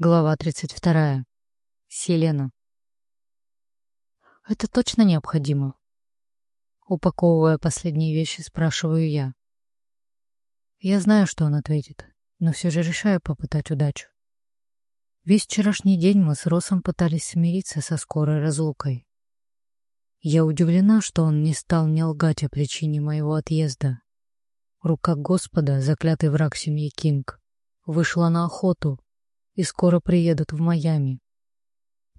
Глава 32. Селена. Это точно необходимо? Упаковывая последние вещи, спрашиваю я. Я знаю, что он ответит, но все же решаю попытать удачу. Весь вчерашний день мы с Росом пытались смириться со скорой разлукой. Я удивлена, что он не стал мне лгать о причине моего отъезда. Рука Господа, заклятый враг семьи Кинг, вышла на охоту и скоро приедут в Майами.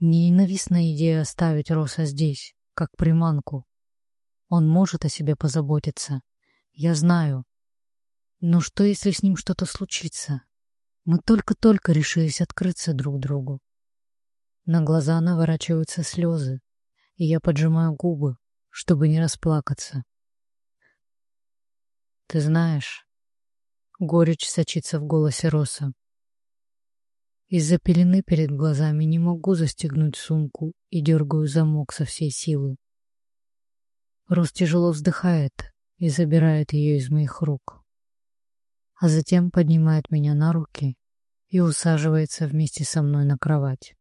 Мне ненавистна идея оставить Роса здесь, как приманку. Он может о себе позаботиться. Я знаю. Но что, если с ним что-то случится? Мы только-только решились открыться друг другу. На глаза наворачиваются слезы, и я поджимаю губы, чтобы не расплакаться. Ты знаешь, горечь сочится в голосе Роса. Из-за пелены перед глазами не могу застегнуть сумку и дергаю замок со всей силы. Рос тяжело вздыхает и забирает ее из моих рук. А затем поднимает меня на руки и усаживается вместе со мной на кровать.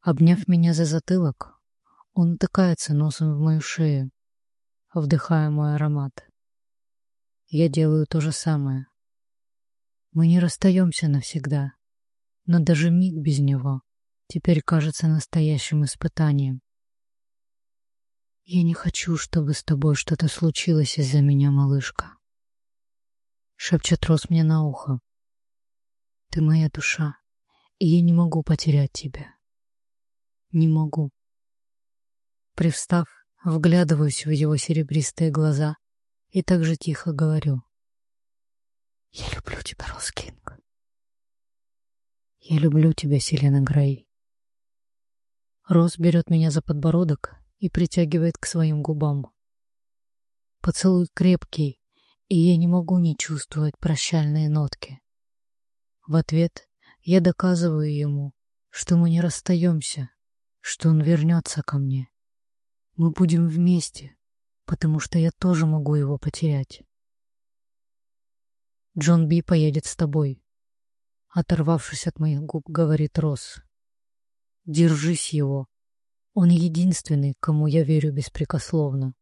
Обняв меня за затылок, он натыкается носом в мою шею, вдыхая мой аромат. Я делаю то же самое. Мы не расстаемся навсегда но даже миг без него теперь кажется настоящим испытанием. «Я не хочу, чтобы с тобой что-то случилось из-за меня, малышка», — шепчет Рос мне на ухо. «Ты моя душа, и я не могу потерять тебя. Не могу». Привстав, вглядываюсь в его серебристые глаза и так же тихо говорю. «Я люблю тебя, Роскинг». Я люблю тебя, Селена Грей. Рос берет меня за подбородок и притягивает к своим губам. Поцелуй крепкий, и я не могу не чувствовать прощальные нотки. В ответ я доказываю ему, что мы не расстаемся, что он вернется ко мне. Мы будем вместе, потому что я тоже могу его потерять. Джон Би поедет с тобой, Оторвавшись от моих губ, говорит Рос. Держись его. Он единственный, кому я верю беспрекословно,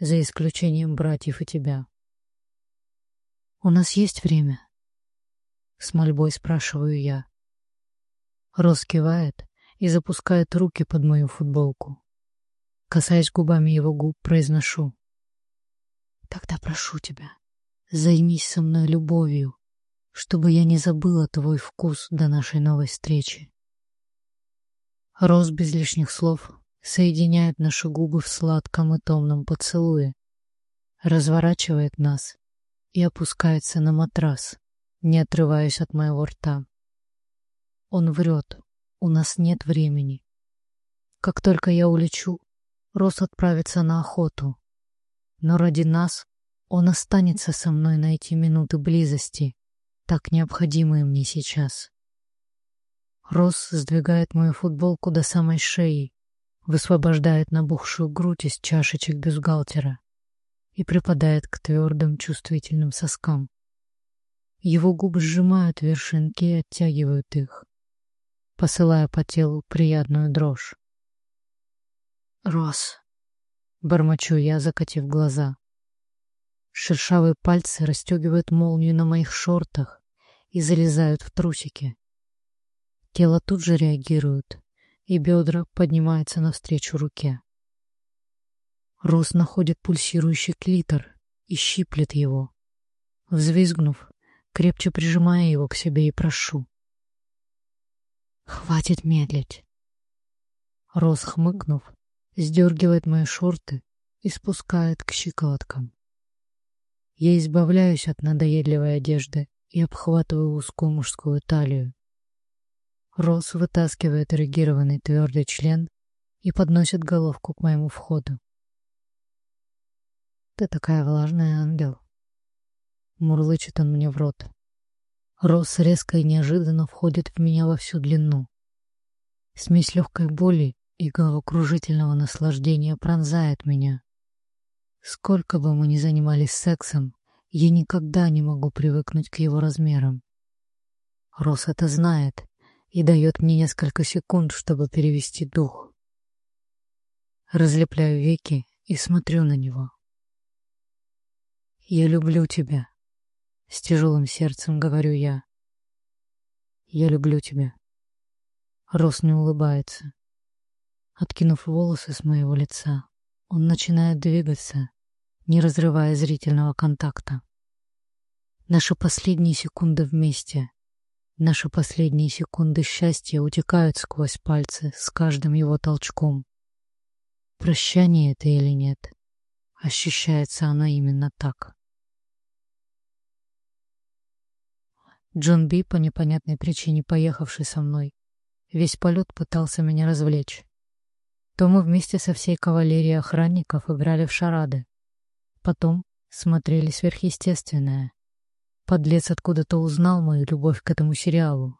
за исключением братьев и тебя. У нас есть время? С мольбой спрашиваю я. Рос кивает и запускает руки под мою футболку. Касаясь губами его губ, произношу. Тогда прошу тебя, займись со мной любовью, чтобы я не забыла твой вкус до нашей новой встречи. Роз без лишних слов соединяет наши губы в сладком и томном поцелуе, разворачивает нас и опускается на матрас, не отрываясь от моего рта. Он врет, у нас нет времени. Как только я улечу, Рос отправится на охоту. Но ради нас он останется со мной на эти минуты близости, так необходимые мне сейчас. Рос сдвигает мою футболку до самой шеи, высвобождает набухшую грудь из чашечек бюстгальтера и припадает к твердым чувствительным соскам. Его губы сжимают вершинки и оттягивают их, посылая по телу приятную дрожь. «Рос», — бормочу я, закатив глаза. Шершавые пальцы расстегивают молнию на моих шортах, и залезают в трусики. Тело тут же реагирует, и бедра поднимаются навстречу руке. Рос находит пульсирующий клитор и щиплет его. Взвизгнув, крепче прижимая его к себе и прошу. «Хватит медлить!» Рос, хмыкнув, сдергивает мои шорты и спускает к щиколоткам. Я избавляюсь от надоедливой одежды и обхватываю узкую мужскую талию. Рос вытаскивает эрегированный твердый член и подносит головку к моему входу. «Ты такая влажная, ангел!» Мурлычет он мне в рот. Рос резко и неожиданно входит в меня во всю длину. Смесь легкой боли и головокружительного наслаждения пронзает меня. Сколько бы мы ни занимались сексом, я никогда не могу привыкнуть к его размерам. Рос это знает и дает мне несколько секунд, чтобы перевести дух. Разлепляю веки и смотрю на него. «Я люблю тебя», — с тяжелым сердцем говорю я. «Я люблю тебя». Рос не улыбается. Откинув волосы с моего лица, он начинает двигаться, не разрывая зрительного контакта. Наши последние секунды вместе, наши последние секунды счастья утекают сквозь пальцы с каждым его толчком. Прощание это или нет, ощущается оно именно так. Джон Би, по непонятной причине поехавший со мной, весь полет пытался меня развлечь. То мы вместе со всей кавалерией охранников играли в шарады. Потом смотрели сверхъестественное. Подлец откуда-то узнал мою любовь к этому сериалу.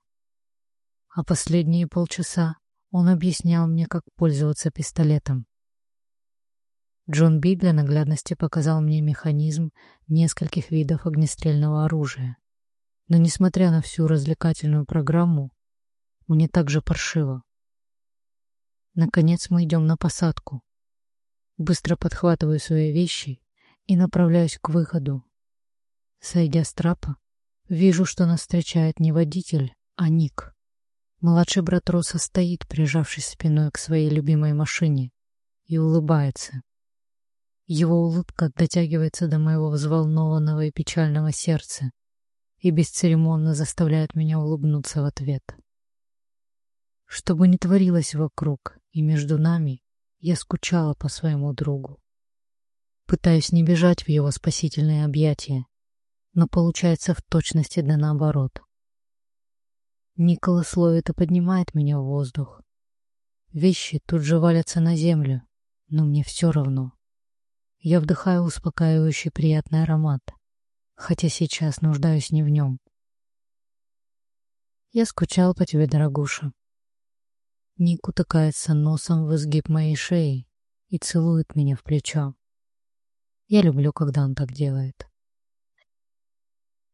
А последние полчаса он объяснял мне, как пользоваться пистолетом. Джон Би для наглядности показал мне механизм нескольких видов огнестрельного оружия. Но несмотря на всю развлекательную программу, мне также паршиво. Наконец мы идем на посадку. Быстро подхватываю свои вещи и направляюсь к выходу. Сойдя с трапа, вижу, что нас встречает не водитель, а Ник. Младший брат Роса стоит, прижавшись спиной к своей любимой машине, и улыбается. Его улыбка дотягивается до моего взволнованного и печального сердца и бесцеремонно заставляет меня улыбнуться в ответ. Что бы ни творилось вокруг и между нами, я скучала по своему другу. Пытаюсь не бежать в его спасительные объятия, но получается в точности да наоборот. Николас ловит и поднимает меня в воздух. Вещи тут же валятся на землю, но мне все равно. Я вдыхаю успокаивающий приятный аромат, хотя сейчас нуждаюсь не в нем. Я скучал по тебе, дорогуша. Ник утыкается носом в изгиб моей шеи и целует меня в плечо. Я люблю, когда он так делает.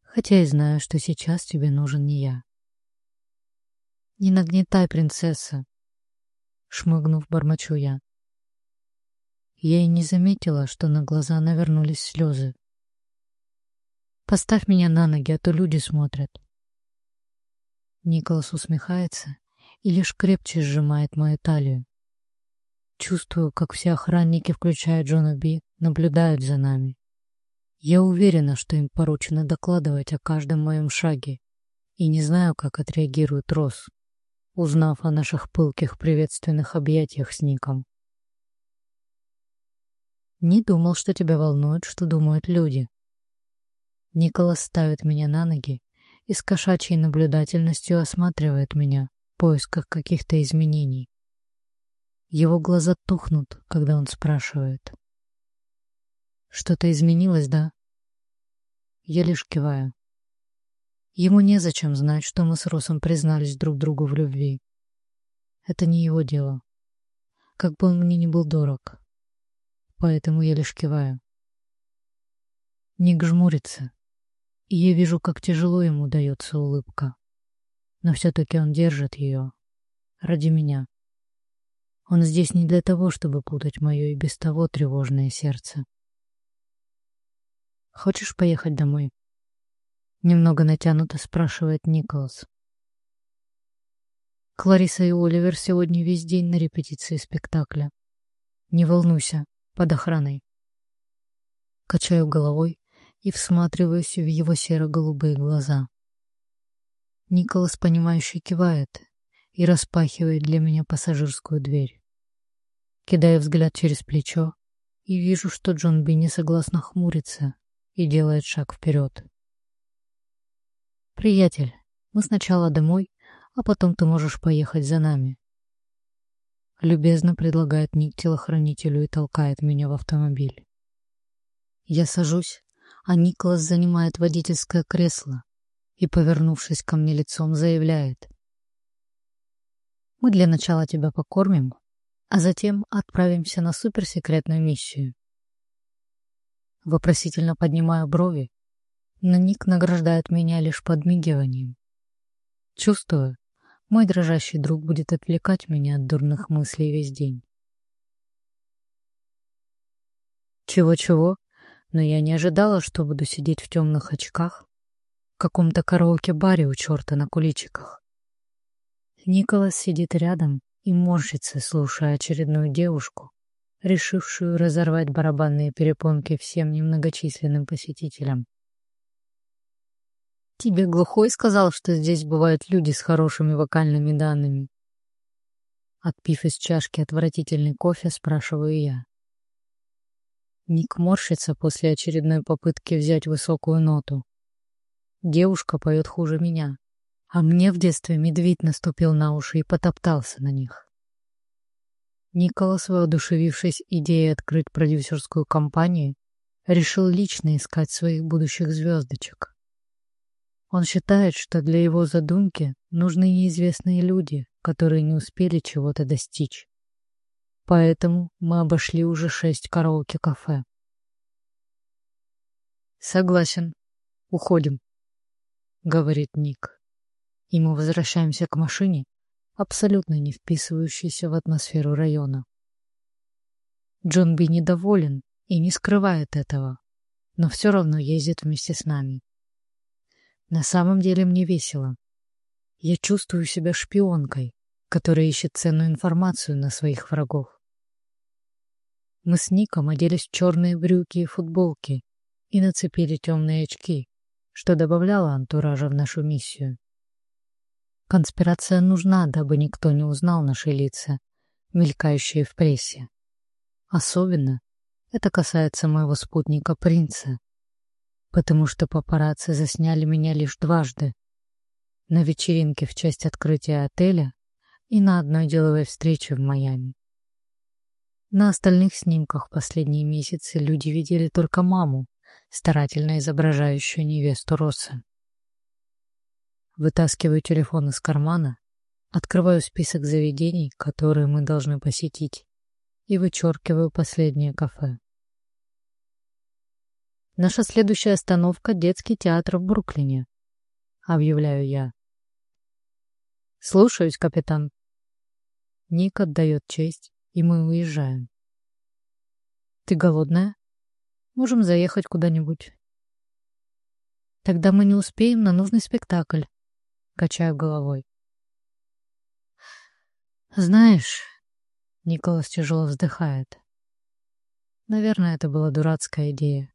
Хотя и знаю, что сейчас тебе нужен не я. «Не нагнетай, принцесса!» Шмыгнув, бормочу я. Я и не заметила, что на глаза навернулись слезы. «Поставь меня на ноги, а то люди смотрят». Николас усмехается и лишь крепче сжимает мою талию. Чувствую, как все охранники, включая Джона Би, наблюдают за нами. Я уверена, что им поручено докладывать о каждом моем шаге, и не знаю, как отреагирует Рос, узнав о наших пылких приветственных объятиях с Ником. Не думал, что тебя волнует, что думают люди. Николас ставит меня на ноги и с кошачьей наблюдательностью осматривает меня, поисках каких-то изменений. Его глаза тухнут, когда он спрашивает. «Что-то изменилось, да?» Я лишь киваю. Ему незачем знать, что мы с Росом признались друг другу в любви. Это не его дело. Как бы он мне ни был дорог. Поэтому я лишь киваю. Ник жмурится, и я вижу, как тяжело ему дается улыбка но все-таки он держит ее. Ради меня. Он здесь не для того, чтобы путать мое и без того тревожное сердце. «Хочешь поехать домой?» Немного натянуто спрашивает Николас. Клариса и Оливер сегодня весь день на репетиции спектакля. Не волнуйся, под охраной. Качаю головой и всматриваюсь в его серо-голубые глаза. Николас, понимающе кивает и распахивает для меня пассажирскую дверь. Кидаю взгляд через плечо и вижу, что Джон Би согласно хмурится и делает шаг вперед. «Приятель, мы сначала домой, а потом ты можешь поехать за нами». Любезно предлагает Ник телохранителю и толкает меня в автомобиль. Я сажусь, а Николас занимает водительское кресло и, повернувшись ко мне лицом, заявляет. «Мы для начала тебя покормим, а затем отправимся на суперсекретную миссию». Вопросительно поднимаю брови, но Ник награждает меня лишь подмигиванием. Чувствую, Мой дрожащий друг будет отвлекать меня от дурных мыслей весь день. Чего-чего, но я не ожидала, что буду сидеть в темных очках в каком-то караоке-баре у черта на куличиках. Николас сидит рядом и морщится, слушая очередную девушку, решившую разорвать барабанные перепонки всем немногочисленным посетителям. «Тебе глухой сказал, что здесь бывают люди с хорошими вокальными данными?» Отпив из чашки отвратительный кофе, спрашиваю я. Ник морщится после очередной попытки взять высокую ноту. Девушка поет хуже меня, а мне в детстве медведь наступил на уши и потоптался на них. Николас, воодушевившись идеей открыть продюсерскую компанию, решил лично искать своих будущих звездочек. Он считает, что для его задумки нужны неизвестные люди, которые не успели чего-то достичь. Поэтому мы обошли уже шесть караоке-кафе. «Согласен. Уходим», — говорит Ник. И мы возвращаемся к машине, абсолютно не вписывающейся в атмосферу района. Джон Би недоволен и не скрывает этого, но все равно ездит вместе с нами. На самом деле мне весело. Я чувствую себя шпионкой, которая ищет ценную информацию на своих врагов. Мы с Ником оделись в черные брюки и футболки и нацепили темные очки, что добавляло антуража в нашу миссию. Конспирация нужна, дабы никто не узнал наши лица, мелькающие в прессе. Особенно это касается моего спутника принца, потому что папарацци засняли меня лишь дважды. На вечеринке в честь открытия отеля и на одной деловой встрече в Майами. На остальных снимках последние месяцы люди видели только маму, старательно изображающую невесту Росса. Вытаскиваю телефон из кармана, открываю список заведений, которые мы должны посетить, и вычеркиваю последнее кафе. Наша следующая остановка — детский театр в Бруклине. Объявляю я. Слушаюсь, капитан. Ник отдает честь, и мы уезжаем. Ты голодная? Можем заехать куда-нибудь. Тогда мы не успеем на нужный спектакль. Качаю головой. Знаешь, Николас тяжело вздыхает. Наверное, это была дурацкая идея.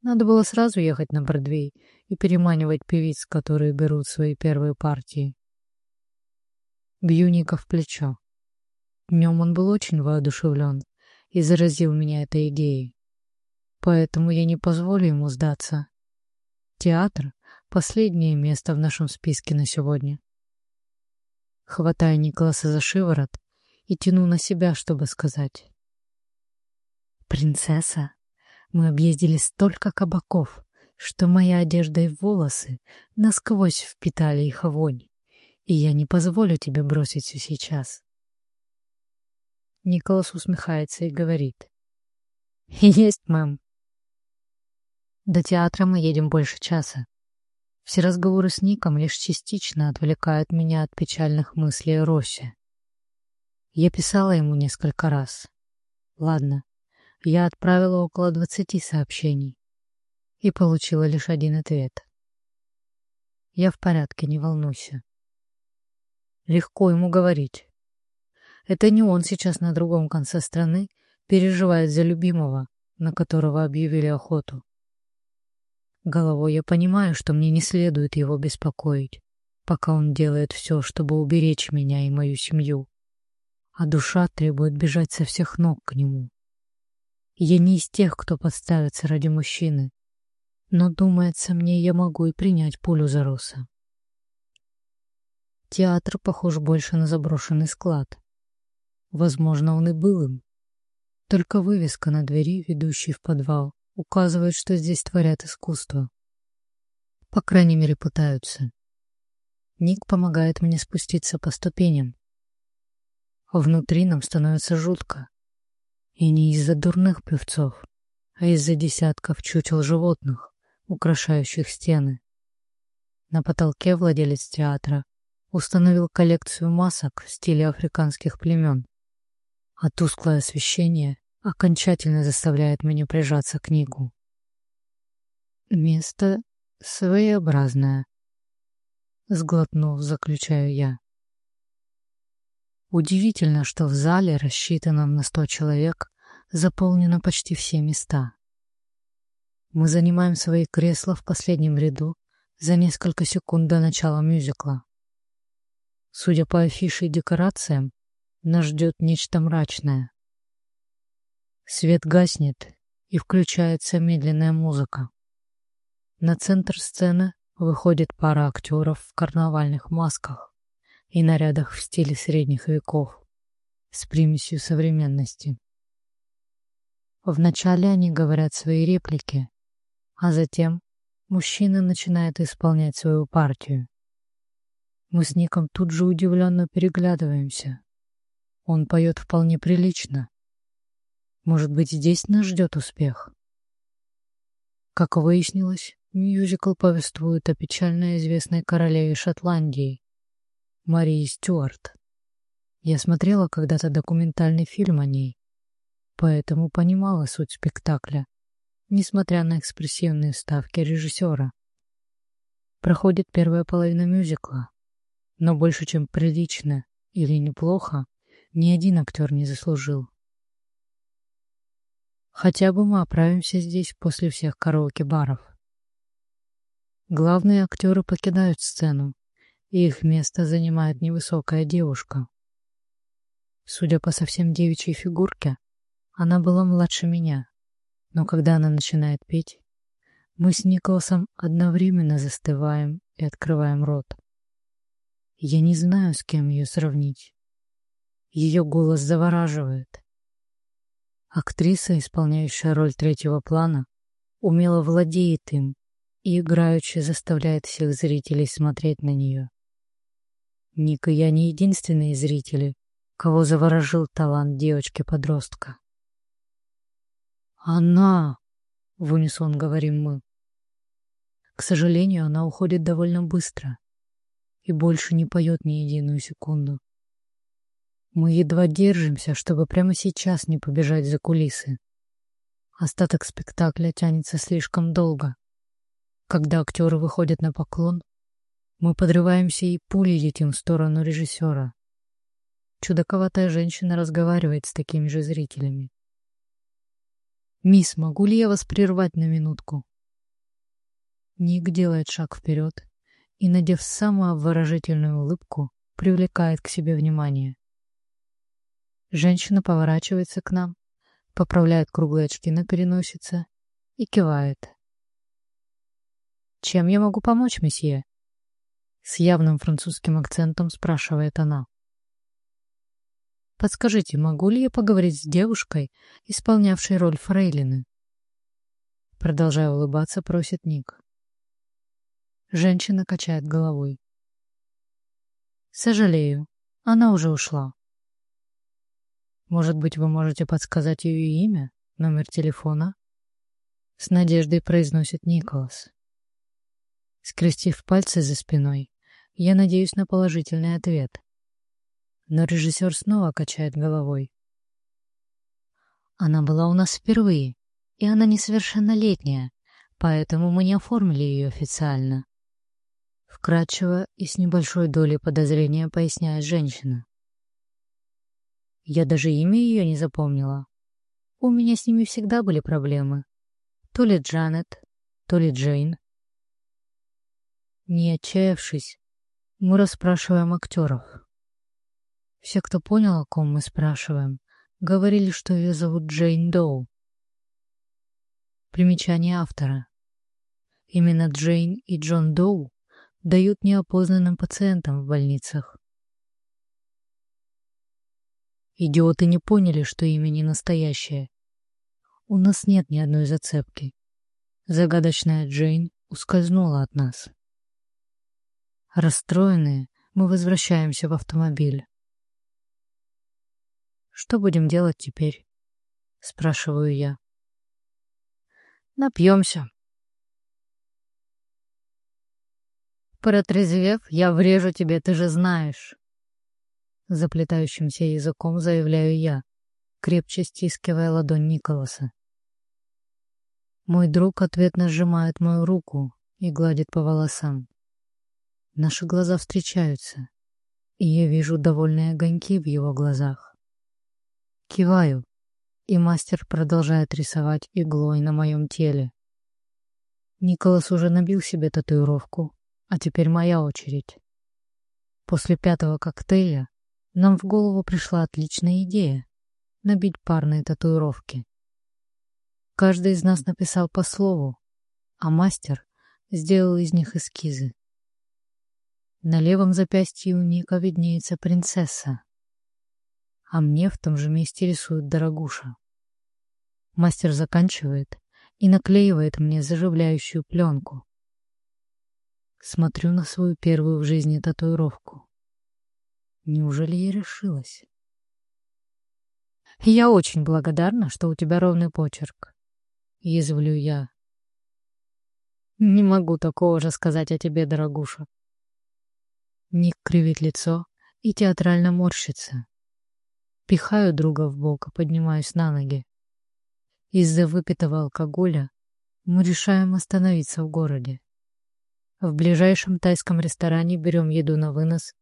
Надо было сразу ехать на Бродвей и переманивать певиц, которые берут свои первые партии. Бью Ника в плечо. Днем он был очень воодушевлен и заразил меня этой идеей. Поэтому я не позволю ему сдаться. Театр — последнее место в нашем списке на сегодня. Хватаю Николаса за шиворот и тяну на себя, чтобы сказать. «Принцесса?» Мы объездили столько кабаков, что моя одежда и волосы насквозь впитали их вонь, и я не позволю тебе бросить все сейчас. Николас усмехается и говорит. «Есть, мэм». До театра мы едем больше часа. Все разговоры с Ником лишь частично отвлекают меня от печальных мыслей о Росе. Я писала ему несколько раз. Ладно, я отправила около двадцати сообщений и получила лишь один ответ. Я в порядке, не волнуйся. Легко ему говорить. Это не он сейчас на другом конце страны переживает за любимого, на которого объявили охоту. Головой я понимаю, что мне не следует его беспокоить, пока он делает все, чтобы уберечь меня и мою семью, а душа требует бежать со всех ног к нему. Я не из тех, кто подставится ради мужчины. Но, думается мне, я могу и принять пулю за Роса. Театр похож больше на заброшенный склад. Возможно, он и был им. Только вывеска на двери, ведущей в подвал, указывает, что здесь творят искусство. По крайней мере, пытаются. Ник помогает мне спуститься по ступеням. Внутри нам становится жутко. И не из-за дурных певцов, а из-за десятков чучел животных, украшающих стены. На потолке владелец театра установил коллекцию масок в стиле африканских племен, а тусклое освещение окончательно заставляет меня прижаться к книгу. Место своеобразное. Сглотнув, заключаю я. Удивительно, что в зале, рассчитанном на сто человек, заполнено почти все места. Мы занимаем свои кресла в последнем ряду за несколько секунд до начала мюзикла. Судя по афише и декорациям, нас ждет нечто мрачное. Свет гаснет, и включается медленная музыка. На центр сцены выходит пара актеров в карнавальных масках и нарядах в стиле средних веков с примесью современности. Вначале они говорят свои реплики, а затем мужчина начинает исполнять свою партию. Мы с Ником тут же удивленно переглядываемся. Он поет вполне прилично, может быть, здесь нас ждет успех? Как выяснилось, мюзикл повествует о печально известной королеве Шотландии, Марии Стюарт. Я смотрела когда-то документальный фильм о ней, поэтому понимала суть спектакля, несмотря на экспрессивные ставки режиссера. Проходит первая половина мюзикла, но больше, чем прилично или неплохо, ни один актер не заслужил. Хотя бы мы оправимся здесь после всех караоке-баров. Главные актеры покидают сцену, и их место занимает невысокая девушка. Судя по совсем девичьей фигурке, она была младше меня, но когда она начинает петь, мы с Николасом одновременно застываем и открываем рот. Я не знаю, с кем ее сравнить. Ее голос завораживает. Актриса, исполняющая роль третьего плана, умело владеет им и играючи заставляет всех зрителей смотреть на нее. Ник и я не единственные зрители, кого заворожил талант девочки-подростка. «Она!» — в унисон говорим мы. К сожалению, она уходит довольно быстро и больше не поет ни единую секунду. Мы едва держимся, чтобы прямо сейчас не побежать за кулисы. Остаток спектакля тянется слишком долго. Когда актеры выходят на поклон, мы подрываемся и пулей летим в сторону режиссера. Чудаковатая женщина разговаривает с такими же зрителями. «Мисс, могу ли я вас прервать на минутку?» Ник делает шаг вперед и, надев самую обворожительную улыбку, привлекает к себе внимание. Женщина поворачивается к нам, поправляет круглые очки на переносице и кивает. «Чем я могу помочь, месье?» С явным французским акцентом спрашивает она. «Подскажите, могу ли я поговорить с девушкой, исполнявшей роль фрейлины?» Продолжая улыбаться, просит Ник. Женщина качает головой. «Сожалею, она уже ушла». Может быть, вы можете подсказать ее имя, номер телефона? С надеждой произносит Николас. Скрестив пальцы за спиной, я надеюсь на положительный ответ. Но режиссер снова качает головой. Она была у нас впервые, и она несовершеннолетняя, поэтому мы не оформили ее официально. Вкратчиво и с небольшой долей подозрения поясняет женщина. Я даже имя ее не запомнила. У меня с ними всегда были проблемы. То ли Джанет, то ли Джейн. Не отчаявшись, мы расспрашиваем актеров. Все, кто понял, о ком мы спрашиваем, говорили, что ее зовут Джейн Доу. Примечание автора. Именно Джейн и Джон Доу дают неопознанным пациентам в больницах. Идиоты не поняли, что имя не настоящее. У нас нет ни одной зацепки. Загадочная Джейн ускользнула от нас. Расстроенные, мы возвращаемся в автомобиль. «Что будем делать теперь?» — спрашиваю я. «Напьемся», Протрезвев, я врежу тебе, ты же знаешь. Заплетающимся языком заявляю я, крепче стискивая ладонь Николаса. Мой друг ответно сжимает мою руку и гладит по волосам. Наши глаза встречаются, и я вижу довольные огоньки в его глазах. Киваю, и мастер продолжает рисовать иглой на моем теле. Николас уже набил себе татуировку, а теперь моя очередь. После пятого коктейля нам в голову пришла отличная идея — набить парные татуировки. Каждый из нас написал по слову, а мастер сделал из них эскизы. На левом запястье у Ника виднеется принцесса, а мне в том же месте рисует дорогуша. Мастер заканчивает и наклеивает мне заживляющую пленку. Смотрю на свою первую в жизни татуировку. Неужели я решилась? Я очень благодарна, что у тебя ровный почерк. Язвлю я. Не могу такого же сказать о тебе, дорогуша. Ник кривит лицо и театрально морщится. Пихаю друга в бок и поднимаюсь на ноги. Из-за выпитого алкоголя мы решаем остановиться в городе. В ближайшем тайском ресторане берем еду на вынос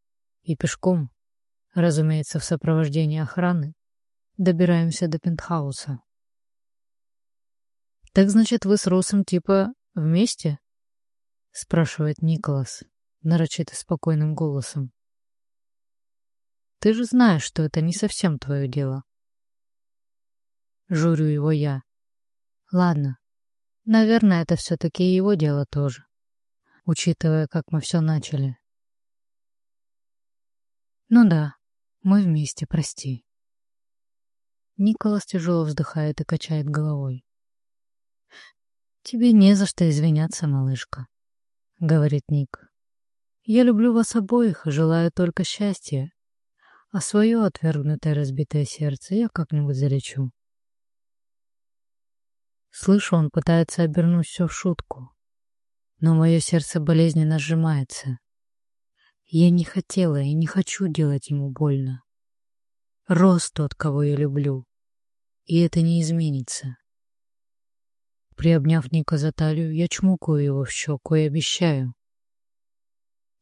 и пешком, разумеется, в сопровождении охраны, добираемся до пентхауса. «Так значит, вы с Росом типа вместе?» — спрашивает Николас, нарочито спокойным голосом. «Ты же знаешь, что это не совсем твое дело». Журю его я. Ладно, наверное, это все-таки его дело тоже учитывая, как мы все начали. Ну да, мы вместе, прости. Николас тяжело вздыхает и качает головой. «Тебе не за что извиняться, малышка», — говорит Ник. «Я люблю вас обоих и желаю только счастья, а свое отвергнутое разбитое сердце я как-нибудь залечу». Слышу, он пытается обернуть все в шутку, но мое сердце болезненно сжимается. Я не хотела и не хочу делать ему больно. Рос тот, кого я люблю, и это не изменится. Приобняв Ника за талию, я чмокаю его в щеку и обещаю.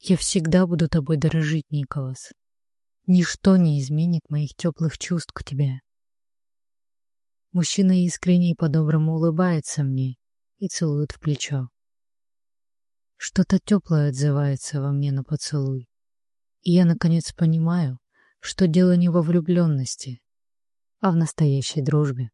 Я всегда буду тобой дорожить, Николас. Ничто не изменит моих теплых чувств к тебе. Мужчина искренне и по-доброму улыбается мне и целует в плечо. Что-то теплое отзывается во мне на поцелуй. И я, наконец, понимаю, что дело не во влюбленности, а в настоящей дружбе.